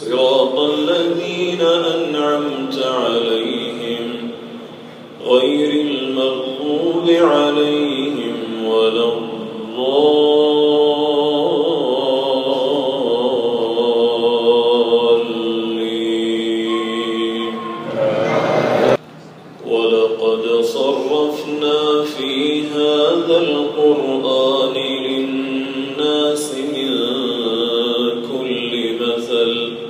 صراط الذين أنعمت عليهم غير المغضوب عليهم ولا الضالين. ولقد صرفنا في هذا القرآن للناس من كل مثل.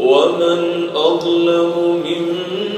ومن أظلم ممن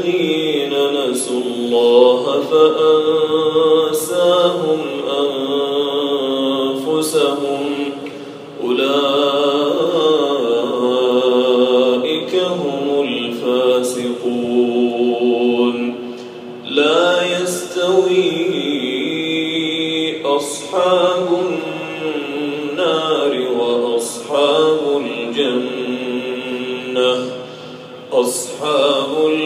كالذين نسوا الله فأنساهم أنفسهم أولئك هم الفاسقون. لا يستوي أصحاب